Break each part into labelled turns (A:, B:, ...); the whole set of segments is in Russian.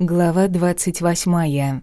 A: Глава двадцать восьмая.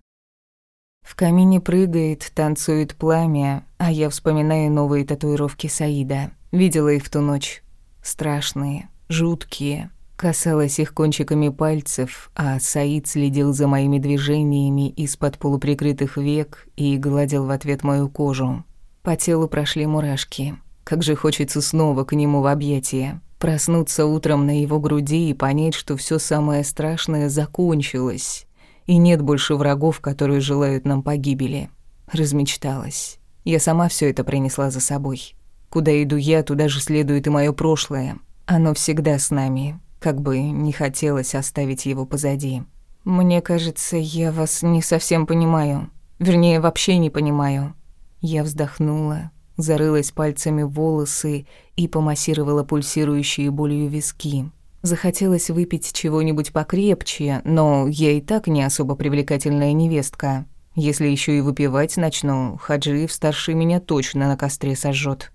A: В камине прыгает, танцует пламя, а я вспоминаю новые татуировки Саида. Видела их в ту ночь. Страшные, жуткие. Касалась их кончиками пальцев, а Саид следил за моими движениями из-под полуприкрытых век и гладил в ответ мою кожу. По телу прошли мурашки. Как же хочется снова к нему в объятия. Проснуться утром на его груди и понять, что все самое страшное закончилось, и нет больше врагов, которые желают нам погибели. Размечталась. Я сама все это принесла за собой. Куда иду я, туда же следует и мое прошлое. Оно всегда с нами, как бы не хотелось оставить его позади. Мне кажется, я вас не совсем понимаю. Вернее, вообще не понимаю. Я вздохнула, зарылась пальцами в волосы и помассировала пульсирующие болью виски. Захотелось выпить чего-нибудь покрепче, но я и так не особо привлекательная невестка. Если еще и выпивать начну, Хаджиев старший меня точно на костре сожжет.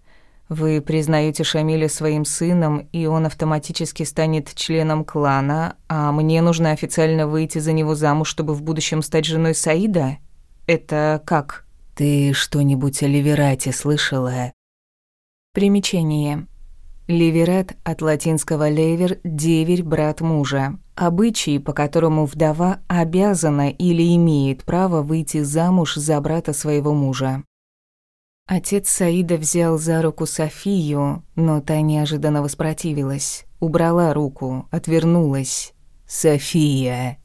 A: Вы признаете Шамиля своим сыном, и он автоматически станет членом клана, а мне нужно официально выйти за него замуж, чтобы в будущем стать женой Саида? Это как?»
B: «Ты что-нибудь о Ливерате слышала?»
A: Примечание. Ливерат от латинского «левер» – деверь, брат мужа. Обычай, по которому вдова обязана или имеет право выйти замуж за брата своего мужа. Отец Саида взял за руку Софию, но та неожиданно воспротивилась. Убрала руку, отвернулась.
B: «София!»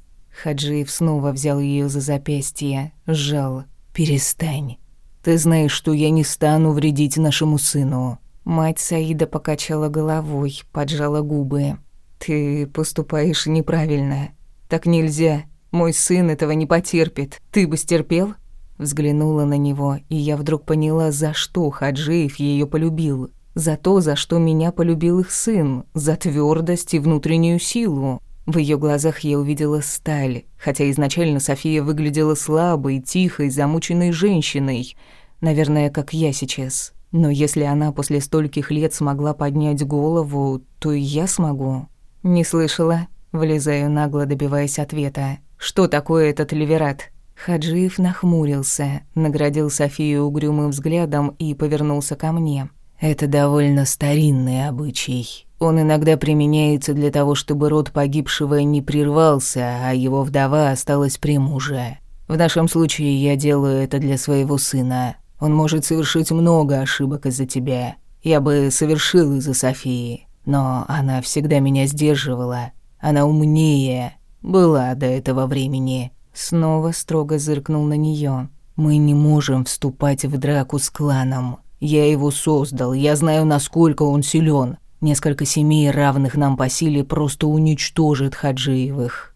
A: Хаджиев снова взял ее за запястье, сжал.
B: «Перестань. Ты знаешь, что я не стану вредить нашему сыну».
A: Мать Саида покачала головой, поджала губы. «Ты поступаешь неправильно. Так нельзя. Мой сын этого не потерпит. Ты бы стерпел?» Взглянула на него, и я вдруг поняла, за что Хаджиев ее полюбил. За то, за что меня полюбил их сын, за твердость и внутреннюю силу. В ее глазах я увидела сталь, хотя изначально София выглядела слабой, тихой, замученной женщиной. Наверное, как я сейчас. Но если она после стольких лет смогла поднять голову, то и я смогу. Не слышала. Влезаю нагло, добиваясь ответа. Что такое этот ливерат? Хаджиев нахмурился, наградил Софию угрюмым взглядом и повернулся ко мне.
B: Это довольно старинный обычай. Он иногда применяется для того, чтобы род погибшего не прервался, а его вдова осталась при муже. В нашем случае я делаю это для своего сына. Он может совершить много ошибок из-за тебя. Я бы совершил из-за Софии, но она всегда меня сдерживала. Она умнее, была до этого времени.
A: Снова строго зыркнул на нее.
B: Мы не можем вступать в драку с кланом. Я его создал, я знаю, насколько он силен. Несколько семей, равных нам по силе, просто уничтожит Хаджиевых.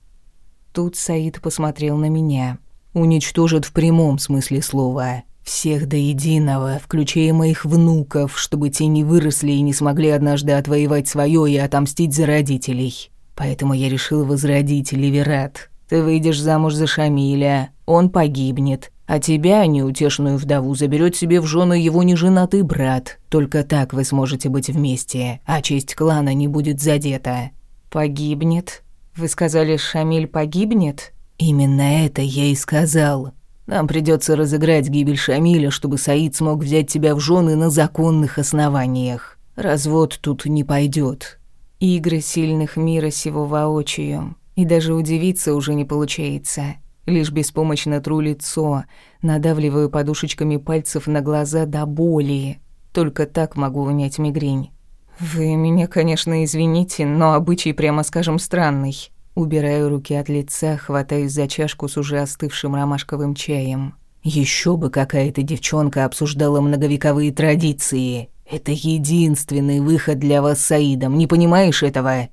A: Тут Саид посмотрел на меня.
B: Уничтожит в прямом смысле слова. Всех до единого, включая моих внуков, чтобы те не выросли и не смогли однажды отвоевать свое и отомстить за родителей. Поэтому я решил возродить Ливерат. Ты выйдешь замуж за Шамиля, он погибнет, а тебя, неутешную вдову, заберет себе в жены его неженатый брат. Только так вы сможете быть вместе, а честь клана не будет задета».
A: «Погибнет? Вы сказали, Шамиль погибнет?»
B: «Именно это я и сказал. Нам придется разыграть гибель Шамиля, чтобы Саид смог взять тебя в жены на законных основаниях. Развод тут не пойдет.
A: Игры сильных мира сего воочию. И даже удивиться уже не получается. Лишь беспомощно тру лицо, надавливаю подушечками пальцев на глаза до боли. Только так могу унять мигрень. «Вы меня, конечно, извините, но обычай, прямо скажем, странный». Убираю руки от лица, хватаюсь за чашку с уже остывшим ромашковым чаем.
B: Еще бы какая-то девчонка обсуждала многовековые традиции. Это единственный выход для вас с Саидом, не понимаешь этого?»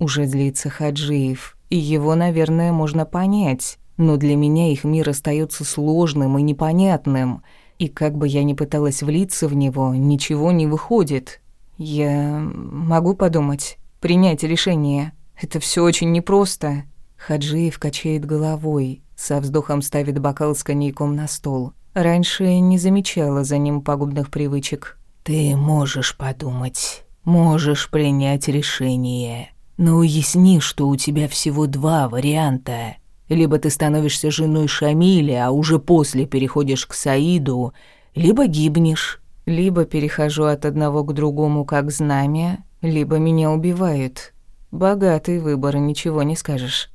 A: Уже злится Хаджиев, и его, наверное, можно понять но для меня их мир остается сложным и непонятным, и как бы я ни пыталась влиться в него, ничего не выходит. Я могу подумать, принять решение. Это все очень непросто. Хаджиев качает головой, со вздохом ставит бокал с коньяком на стол. Раньше не замечала за ним пагубных привычек.
B: «Ты можешь подумать, можешь принять решение, но уясни, что у тебя всего два варианта. Либо ты становишься женой Шамиля, а уже после переходишь к Саиду, либо гибнешь.
A: Либо перехожу от одного к другому как знамя, либо меня убивают. Богатый выбор, ничего не скажешь.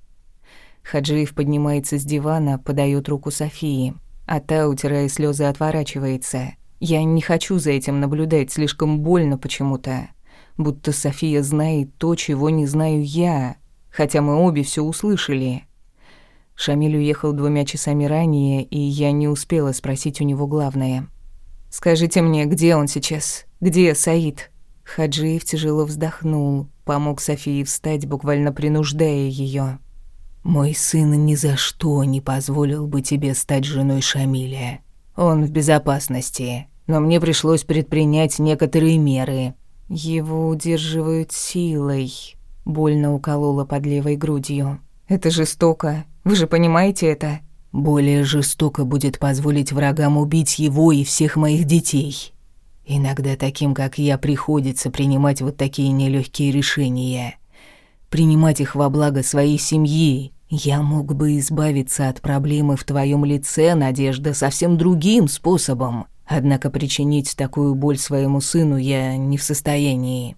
A: Хаджиев поднимается с дивана, подает руку Софии, а та, утирая слезы, отворачивается. Я не хочу за этим наблюдать, слишком больно почему-то. Будто София знает то, чего не знаю я, хотя мы обе все услышали. Шамиль уехал двумя часами ранее, и я не успела спросить у него главное. «Скажите мне, где он сейчас? Где Саид?» Хаджиев тяжело вздохнул, помог Софии встать, буквально принуждая ее.
B: «Мой сын ни за что не позволил бы тебе стать женой Шамиля. Он в безопасности, но мне пришлось предпринять некоторые меры».
A: «Его удерживают силой», — больно уколола под левой грудью. «Это жестоко. Вы же понимаете это?»
B: «Более жестоко будет позволить врагам убить его и всех моих детей. Иногда таким, как я, приходится принимать вот такие нелегкие решения. Принимать их во благо своей семьи. Я мог бы избавиться от проблемы в твоем лице, Надежда, совсем другим способом. Однако причинить такую боль своему сыну я не в состоянии».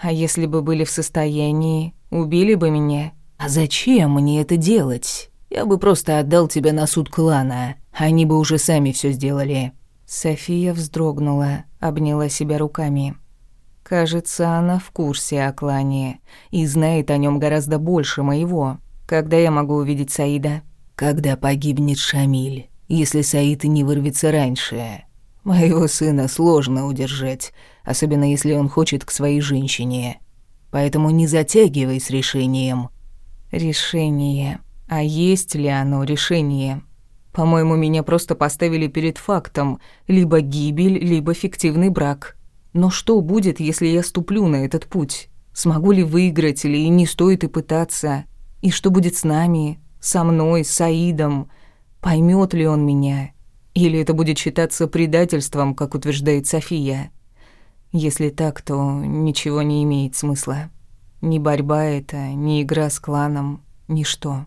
A: «А если бы были в состоянии, убили бы меня?»
B: «А зачем мне это делать? Я бы просто отдал тебя на суд клана. Они бы уже сами все сделали».
A: София вздрогнула, обняла себя руками. Кажется, она в курсе о клане и знает о нем гораздо больше моего. Когда я могу увидеть Саида?
B: Когда погибнет Шамиль, если Саид не вырвется раньше. Моего сына сложно удержать, особенно если он хочет к своей женщине. Поэтому не затягивай с решением.
A: Решение. А есть ли оно решение? По-моему, меня просто поставили перед фактом: либо гибель, либо фиктивный брак. Но что будет, если я ступлю на этот путь? Смогу ли выиграть или не стоит и пытаться? И что будет с нами, со мной, с Саидом? Поймет ли он меня? Или это будет считаться предательством, как утверждает София? Если так, то ничего не имеет смысла. Ни борьба это, ни игра с кланом, ничто.